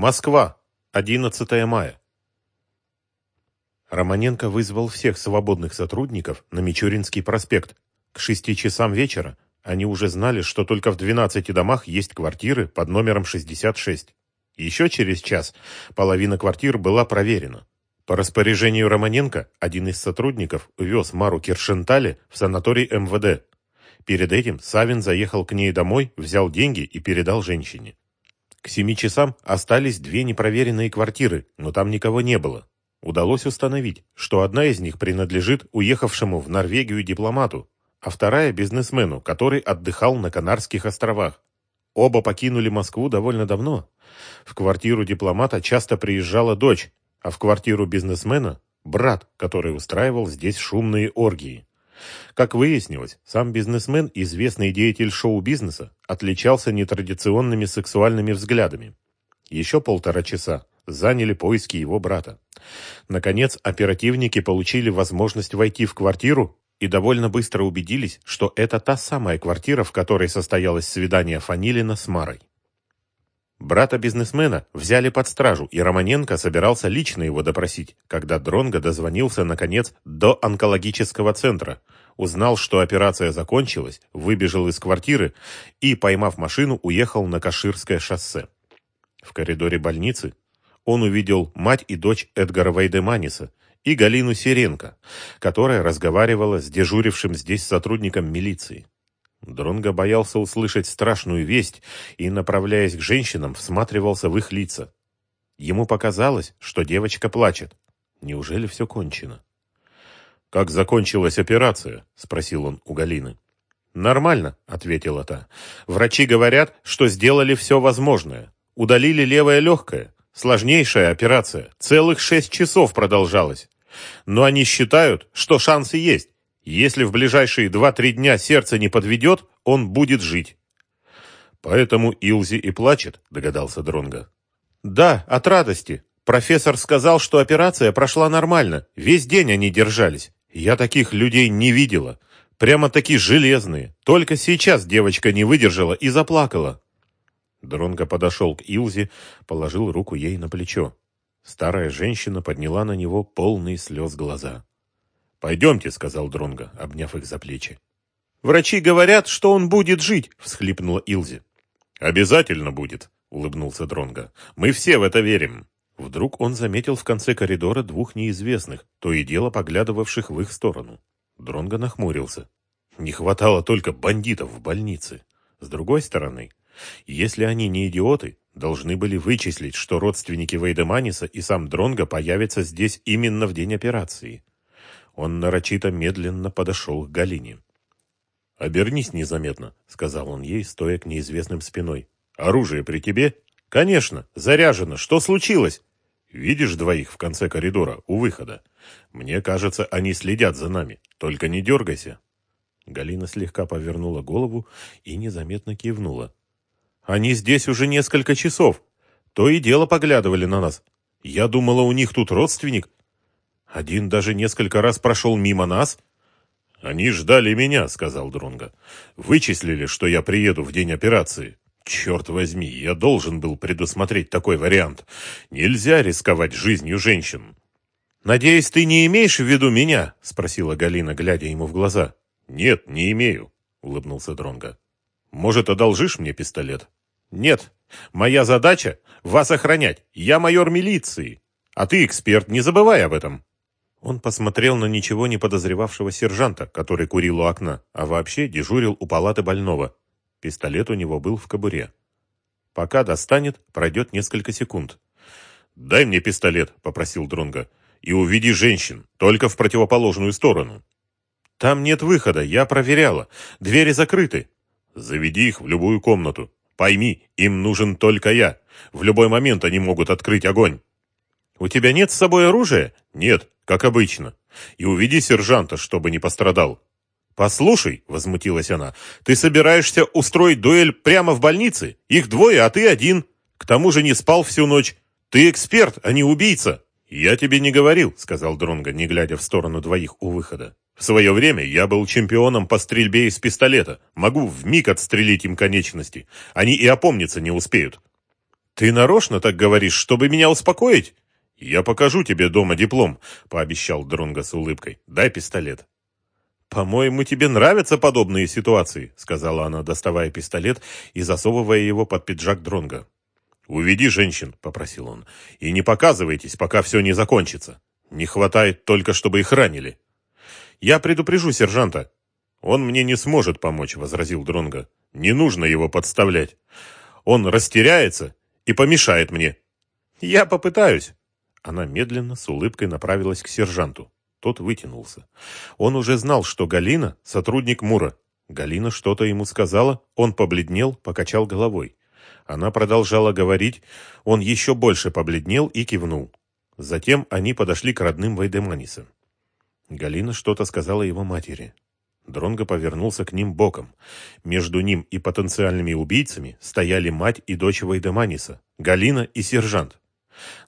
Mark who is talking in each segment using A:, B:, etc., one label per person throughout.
A: Москва. 11 мая. Романенко вызвал всех свободных сотрудников на Мичуринский проспект. К шести часам вечера они уже знали, что только в 12 домах есть квартиры под номером 66. Еще через час половина квартир была проверена. По распоряжению Романенко один из сотрудников увез Мару Киршентале в санаторий МВД. Перед этим Савин заехал к ней домой, взял деньги и передал женщине. К семи часам остались две непроверенные квартиры, но там никого не было. Удалось установить, что одна из них принадлежит уехавшему в Норвегию дипломату, а вторая – бизнесмену, который отдыхал на Канарских островах. Оба покинули Москву довольно давно. В квартиру дипломата часто приезжала дочь, а в квартиру бизнесмена – брат, который устраивал здесь шумные оргии. Как выяснилось, сам бизнесмен, известный деятель шоу-бизнеса, отличался нетрадиционными сексуальными взглядами. Еще полтора часа заняли поиски его брата. Наконец, оперативники получили возможность войти в квартиру и довольно быстро убедились, что это та самая квартира, в которой состоялось свидание Фанилина с Марой. Брата бизнесмена взяли под стражу, и Романенко собирался лично его допросить, когда Дронго дозвонился, наконец, до онкологического центра, узнал, что операция закончилась, выбежал из квартиры и, поймав машину, уехал на Каширское шоссе. В коридоре больницы он увидел мать и дочь Эдгара Вайдеманиса и Галину Сиренко, которая разговаривала с дежурившим здесь сотрудником милиции. Дронго боялся услышать страшную весть и, направляясь к женщинам, всматривался в их лица. Ему показалось, что девочка плачет. Неужели все кончено? «Как закончилась операция?» – спросил он у Галины. «Нормально», – ответила та. «Врачи говорят, что сделали все возможное. Удалили левое легкое. Сложнейшая операция. Целых шесть часов продолжалась. Но они считают, что шансы есть. Если в ближайшие два-три дня сердце не подведет, он будет жить. Поэтому Илзи и плачет, догадался Дронга. Да, от радости. Профессор сказал, что операция прошла нормально. Весь день они держались. Я таких людей не видела. Прямо такие железные. Только сейчас девочка не выдержала и заплакала. Дронго подошел к Илзе, положил руку ей на плечо. Старая женщина подняла на него полные слез глаза. «Пойдемте», — сказал Дронго, обняв их за плечи. «Врачи говорят, что он будет жить», — всхлипнула Илзи. «Обязательно будет», — улыбнулся Дронго. «Мы все в это верим». Вдруг он заметил в конце коридора двух неизвестных, то и дело поглядывавших в их сторону. Дронго нахмурился. Не хватало только бандитов в больнице. С другой стороны, если они не идиоты, должны были вычислить, что родственники Вейдеманиса и сам Дронго появятся здесь именно в день операции. Он нарочито медленно подошел к Галине. «Обернись незаметно», — сказал он ей, стоя к неизвестным спиной. «Оружие при тебе?» «Конечно, заряжено. Что случилось?» «Видишь двоих в конце коридора, у выхода? Мне кажется, они следят за нами. Только не дергайся». Галина слегка повернула голову и незаметно кивнула. «Они здесь уже несколько часов. То и дело поглядывали на нас. Я думала, у них тут родственник, один даже несколько раз прошел мимо нас. Они ждали меня, сказал Дронга. Вычислили, что я приеду в день операции. Черт возьми, я должен был предусмотреть такой вариант. Нельзя рисковать жизнью женщин. Надеюсь, ты не имеешь в виду меня? спросила Галина, глядя ему в глаза. Нет, не имею, улыбнулся Дронга. Может, одолжишь мне пистолет? Нет. Моя задача вас охранять. Я майор милиции. А ты эксперт, не забывай об этом. Он посмотрел на ничего не подозревавшего сержанта, который курил у окна, а вообще дежурил у палаты больного. Пистолет у него был в кобуре. Пока достанет, пройдет несколько секунд. «Дай мне пистолет», — попросил Дронга, — «и уведи женщин, только в противоположную сторону». «Там нет выхода, я проверяла. Двери закрыты». «Заведи их в любую комнату. Пойми, им нужен только я. В любой момент они могут открыть огонь». «У тебя нет с собой оружия?» «Нет, как обычно. И уведи сержанта, чтобы не пострадал». «Послушай», — возмутилась она, — «ты собираешься устроить дуэль прямо в больнице? Их двое, а ты один. К тому же не спал всю ночь. Ты эксперт, а не убийца». «Я тебе не говорил», — сказал Дронго, не глядя в сторону двоих у выхода. «В свое время я был чемпионом по стрельбе из пистолета. Могу вмиг отстрелить им конечности. Они и опомниться не успеют». «Ты нарочно так говоришь, чтобы меня успокоить?» «Я покажу тебе дома диплом», — пообещал Дронго с улыбкой. «Дай пистолет». «По-моему, тебе нравятся подобные ситуации», — сказала она, доставая пистолет и засовывая его под пиджак Дронга. «Уведи женщин», — попросил он, — «и не показывайтесь, пока все не закончится. Не хватает только, чтобы их ранили». «Я предупрежу сержанта». «Он мне не сможет помочь», — возразил Дронга. «Не нужно его подставлять. Он растеряется и помешает мне». «Я попытаюсь». Она медленно, с улыбкой направилась к сержанту. Тот вытянулся. Он уже знал, что Галина — сотрудник Мура. Галина что-то ему сказала, он побледнел, покачал головой. Она продолжала говорить, он еще больше побледнел и кивнул. Затем они подошли к родным Вайдеманиса. Галина что-то сказала его матери. Дронго повернулся к ним боком. Между ним и потенциальными убийцами стояли мать и дочь Вайдеманиса, Галина и сержант.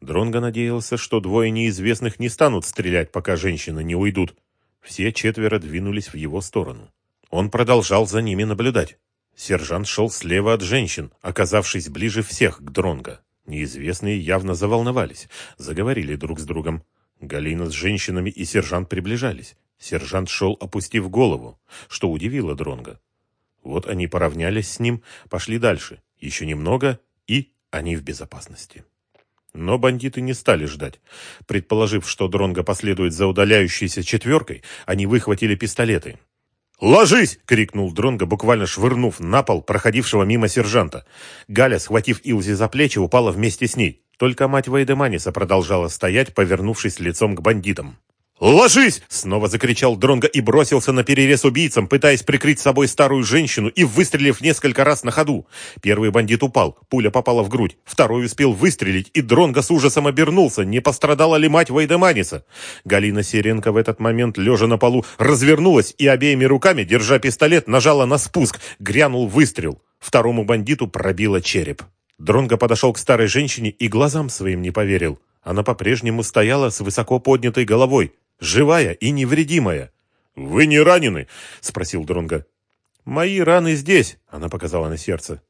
A: Дронго надеялся, что двое неизвестных не станут стрелять, пока женщины не уйдут. Все четверо двинулись в его сторону. Он продолжал за ними наблюдать. Сержант шел слева от женщин, оказавшись ближе всех к Дронго. Неизвестные явно заволновались, заговорили друг с другом. Галина с женщинами и сержант приближались. Сержант шел, опустив голову, что удивило Дронга. Вот они поравнялись с ним, пошли дальше. Еще немного, и они в безопасности. Но бандиты не стали ждать. Предположив, что Дронго последует за удаляющейся четверкой, они выхватили пистолеты. «Ложись!» — крикнул Дронго, буквально швырнув на пол проходившего мимо сержанта. Галя, схватив Илзи за плечи, упала вместе с ней. Только мать Вейдеманиса продолжала стоять, повернувшись лицом к бандитам. «Ложись!» — снова закричал Дронго и бросился на перерез убийцам, пытаясь прикрыть собой старую женщину и выстрелив несколько раз на ходу. Первый бандит упал, пуля попала в грудь. Второй успел выстрелить, и Дронго с ужасом обернулся, не пострадала ли мать Вайдеманиса. Галина Серенко в этот момент, лежа на полу, развернулась и обеими руками, держа пистолет, нажала на спуск. Грянул выстрел. Второму бандиту пробило череп. Дронго подошел к старой женщине и глазам своим не поверил. Она по-прежнему стояла с высоко поднятой головой живая и невредимая. «Вы не ранены?» — спросил Дронга. «Мои раны здесь», — она показала на сердце.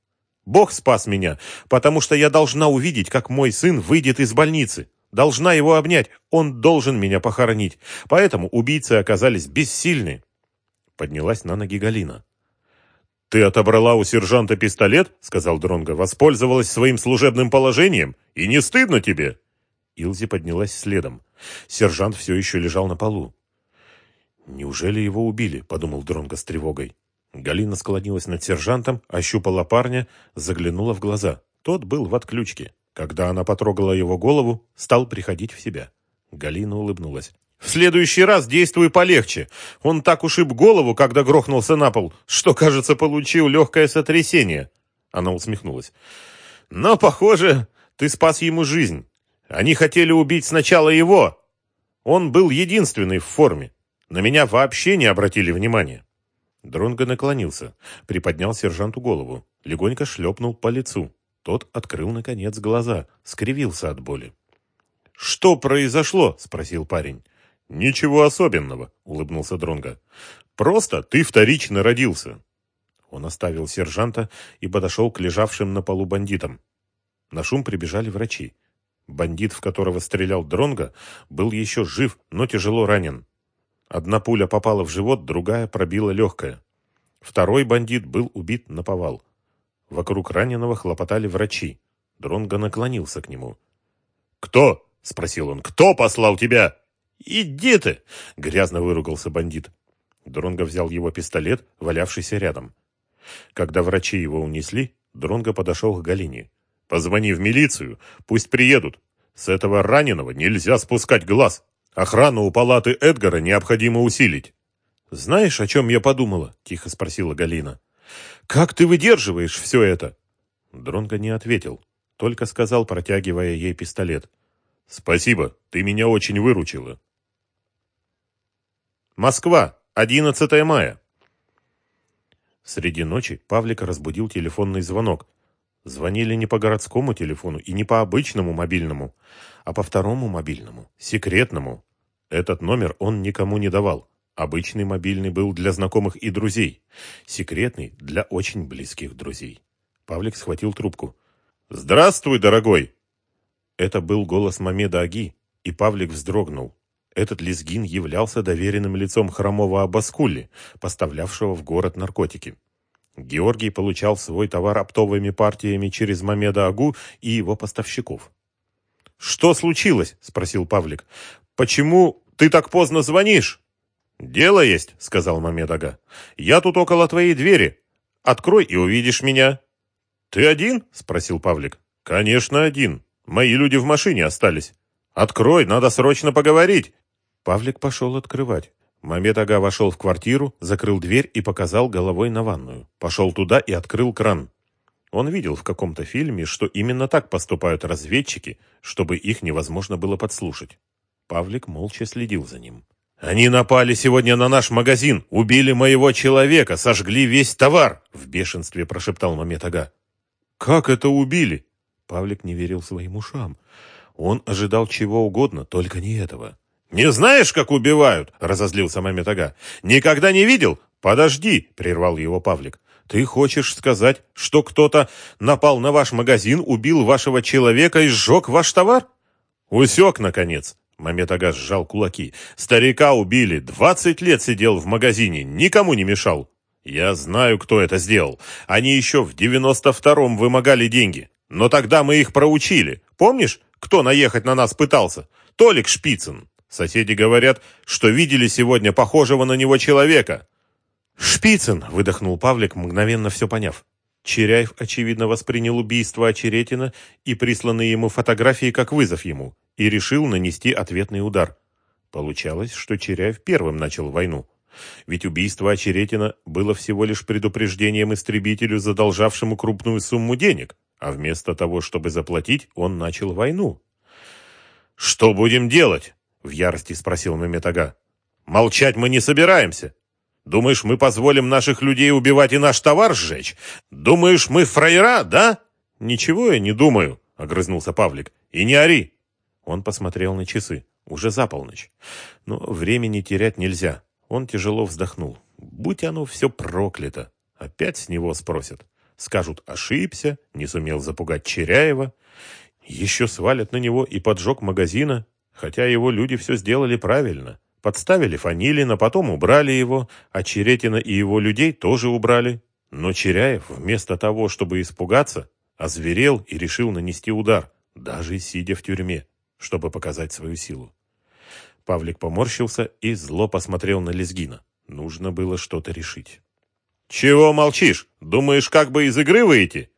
A: «Бог спас меня, потому что я должна увидеть, как мой сын выйдет из больницы. Должна его обнять, он должен меня похоронить. Поэтому убийцы оказались бессильны». Поднялась на ноги Галина. «Ты отобрала у сержанта пистолет?» — сказал Дронго. «Воспользовалась своим служебным положением? И не стыдно тебе?» Илзи поднялась следом. Сержант все еще лежал на полу. «Неужели его убили?» — подумал Дронго с тревогой. Галина склонилась над сержантом, ощупала парня, заглянула в глаза. Тот был в отключке. Когда она потрогала его голову, стал приходить в себя. Галина улыбнулась. «В следующий раз действуй полегче. Он так ушиб голову, когда грохнулся на пол, что, кажется, получил легкое сотрясение». Она усмехнулась. «Но, похоже, ты спас ему жизнь. Они хотели убить сначала его. Он был единственный в форме. На меня вообще не обратили внимания. Дронго наклонился, приподнял сержанту голову, легонько шлепнул по лицу. Тот открыл, наконец, глаза, скривился от боли. «Что произошло?» — спросил парень. «Ничего особенного», — улыбнулся Дронго. «Просто ты вторично родился». Он оставил сержанта и подошел к лежавшим на полу бандитам. На шум прибежали врачи. Бандит, в которого стрелял Дронга, был еще жив, но тяжело ранен. Одна пуля попала в живот, другая пробила легкое. Второй бандит был убит на повал. Вокруг раненого хлопотали врачи. Дронго наклонился к нему. «Кто?» — спросил он. «Кто послал тебя?» «Иди ты!» — грязно выругался бандит. Дронго взял его пистолет, валявшийся рядом. Когда врачи его унесли, Дронго подошел к Галине. Позвони в милицию, пусть приедут. С этого раненого нельзя спускать глаз. Охрану у палаты Эдгара необходимо усилить. «Знаешь, о чем я подумала?» – тихо спросила Галина. «Как ты выдерживаешь все это?» Дронго не ответил, только сказал, протягивая ей пистолет. «Спасибо, ты меня очень выручила». Москва, 11 мая. Среди ночи Павлика разбудил телефонный звонок, Звонили не по городскому телефону и не по обычному мобильному, а по второму мобильному, секретному. Этот номер он никому не давал. Обычный мобильный был для знакомых и друзей. Секретный – для очень близких друзей. Павлик схватил трубку. «Здравствуй, дорогой!» Это был голос Мамеда Аги, и Павлик вздрогнул. Этот лезгин являлся доверенным лицом хромого Абаскули, поставлявшего в город наркотики. Георгий получал свой товар оптовыми партиями через Мамеда Агу и его поставщиков. «Что случилось?» – спросил Павлик. «Почему ты так поздно звонишь?» «Дело есть», — сказал Мамед Ага. «Я тут около твоей двери. Открой и увидишь меня». «Ты один?» — спросил Павлик. «Конечно, один. Мои люди в машине остались. Открой, надо срочно поговорить». Павлик пошел открывать. Мамед Ага вошел в квартиру, закрыл дверь и показал головой на ванную. Пошел туда и открыл кран. Он видел в каком-то фильме, что именно так поступают разведчики, чтобы их невозможно было подслушать. Павлик молча следил за ним. «Они напали сегодня на наш магазин, убили моего человека, сожгли весь товар!» В бешенстве прошептал Мамед «Как это убили?» Павлик не верил своим ушам. Он ожидал чего угодно, только не этого. «Не знаешь, как убивают?» — разозлился Мамед «Никогда не видел?» «Подожди!» — прервал его Павлик. «Ты хочешь сказать, что кто-то напал на ваш магазин, убил вашего человека и сжег ваш товар?» «Усек, наконец!» Мамед Ага сжал кулаки. «Старика убили. Двадцать лет сидел в магазине. Никому не мешал. Я знаю, кто это сделал. Они еще в девяносто втором вымогали деньги. Но тогда мы их проучили. Помнишь, кто наехать на нас пытался? Толик Шпицын. Соседи говорят, что видели сегодня похожего на него человека». «Шпицын!» — выдохнул Павлик, мгновенно все поняв. Черяев, очевидно, воспринял убийство Очеретина и присланные ему фотографии как вызов ему и решил нанести ответный удар. Получалось, что Черяев первым начал войну. Ведь убийство Очеретина было всего лишь предупреждением истребителю, задолжавшему крупную сумму денег, а вместо того, чтобы заплатить, он начал войну. «Что будем делать?» — в ярости спросил Меметага. «Молчать мы не собираемся. Думаешь, мы позволим наших людей убивать и наш товар сжечь? Думаешь, мы фраера, да?» «Ничего я не думаю», — огрызнулся Павлик. «И не ори. Он посмотрел на часы. Уже за полночь. Но времени терять нельзя. Он тяжело вздохнул. Будь оно все проклято. Опять с него спросят. Скажут, ошибся, не сумел запугать Черяева. Еще свалят на него и поджог магазина, хотя его люди все сделали правильно. Подставили Фанилина, потом убрали его, а Черетина и его людей тоже убрали. Но Черяев, вместо того, чтобы испугаться, озверел и решил нанести удар, даже сидя в тюрьме чтобы показать свою силу. Павлик поморщился и зло посмотрел на Лезгина. Нужно было что-то решить. «Чего молчишь? Думаешь, как бы из игры выйти?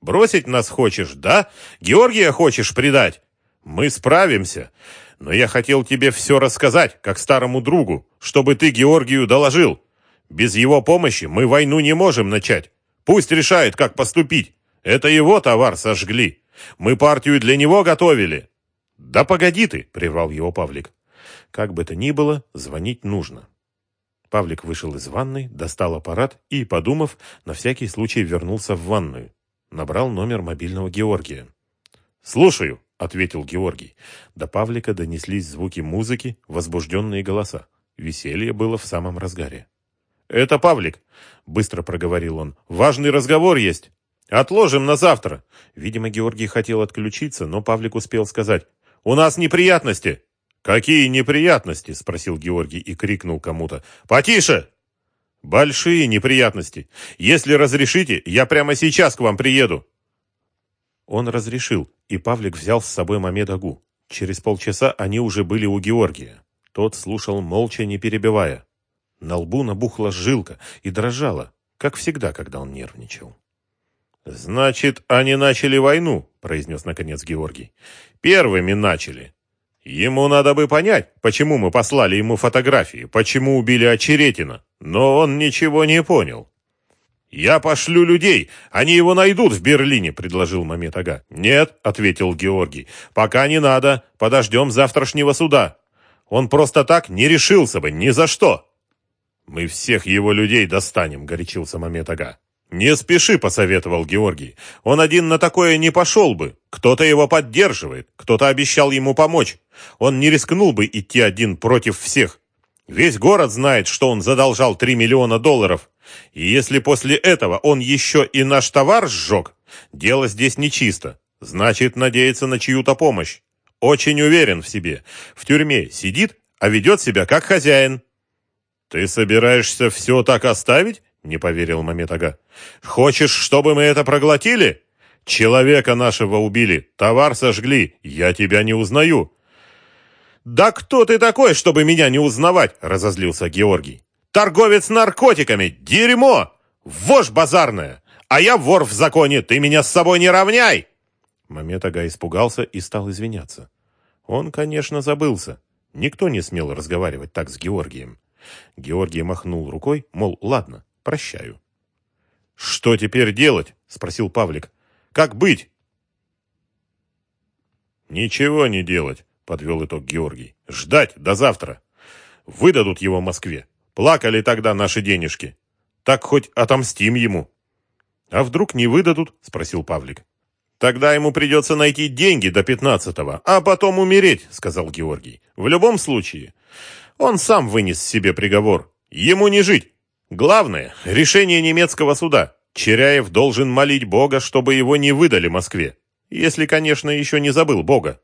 A: Бросить нас хочешь, да? Георгия хочешь предать? Мы справимся. Но я хотел тебе все рассказать, как старому другу, чтобы ты Георгию доложил. Без его помощи мы войну не можем начать. Пусть решает, как поступить. Это его товар сожгли. Мы партию для него готовили. «Да погоди ты!» — прервал его Павлик. «Как бы то ни было, звонить нужно». Павлик вышел из ванной, достал аппарат и, подумав, на всякий случай вернулся в ванную. Набрал номер мобильного Георгия. «Слушаю», — ответил Георгий. До Павлика донеслись звуки музыки, возбужденные голоса. Веселье было в самом разгаре. «Это Павлик», — быстро проговорил он. «Важный разговор есть. Отложим на завтра». Видимо, Георгий хотел отключиться, но Павлик успел сказать. У нас неприятности!» «Какие неприятности?» — спросил Георгий и крикнул кому-то. «Потише!» «Большие неприятности. Если разрешите, я прямо сейчас к вам приеду». Он разрешил, и Павлик взял с собой Мамедагу. Через полчаса они уже были у Георгия. Тот слушал молча, не перебивая. На лбу набухла жилка и дрожала, как всегда, когда он нервничал. «Значит, они начали войну», — произнес наконец Георгий. «Первыми начали. Ему надо бы понять, почему мы послали ему фотографии, почему убили Очеретина, но он ничего не понял». «Я пошлю людей, они его найдут в Берлине», — предложил Мамед. «Нет», — ответил Георгий, — «пока не надо, подождем завтрашнего суда. Он просто так не решился бы ни за что». «Мы всех его людей достанем», — горячился Мамед. «Не спеши», — посоветовал Георгий. «Он один на такое не пошел бы. Кто-то его поддерживает, кто-то обещал ему помочь. Он не рискнул бы идти один против всех. Весь город знает, что он задолжал 3 миллиона долларов. И если после этого он еще и наш товар сжег, Дело здесь нечисто. Значит, надеется на чью-то помощь. Очень уверен в себе. В тюрьме сидит, а ведет себя как хозяин. Ты собираешься все так оставить? Не поверил Мамед-ага. Хочешь, чтобы мы это проглотили? Человека нашего убили, товар сожгли. Я тебя не узнаю. Да кто ты такой, чтобы меня не узнавать? Разозлился Георгий. Торговец наркотиками! Дерьмо! Вошь базарная! А я вор в законе! Ты меня с собой не равняй!» Мамед-ага испугался и стал извиняться. Он, конечно, забылся. Никто не смел разговаривать так с Георгием. Георгий махнул рукой, мол, ладно, прощаю. «Что теперь делать?» — спросил Павлик. «Как быть?» «Ничего не делать», — подвел итог Георгий. «Ждать до завтра. Выдадут его Москве. Плакали тогда наши денежки. Так хоть отомстим ему». «А вдруг не выдадут?» — спросил Павлик. «Тогда ему придется найти деньги до пятнадцатого, а потом умереть», — сказал Георгий. «В любом случае, он сам вынес себе приговор. Ему не жить. Главное — решение немецкого суда. Черяев должен молить Бога, чтобы его не выдали Москве. Если, конечно, еще не забыл Бога».